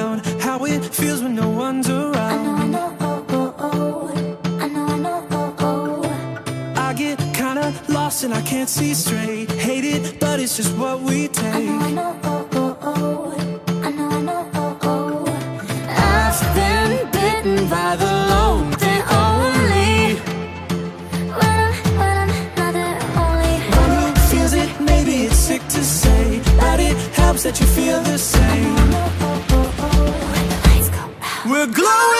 around. How it feels when no one's around. I know, I know, oh, oh, oh. I know, I know, oh, oh. I get kinda lost and I can't see straight. Hate it, but it's just what we take. I know, I know, oh, oh, oh. I know, I know, oh, oh. I've been bitten by the lonely only. When I'm, when I'm not the only. One who feels it, maybe it's sick to say. But it helps that you feel the same. We're glowing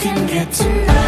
can get to know.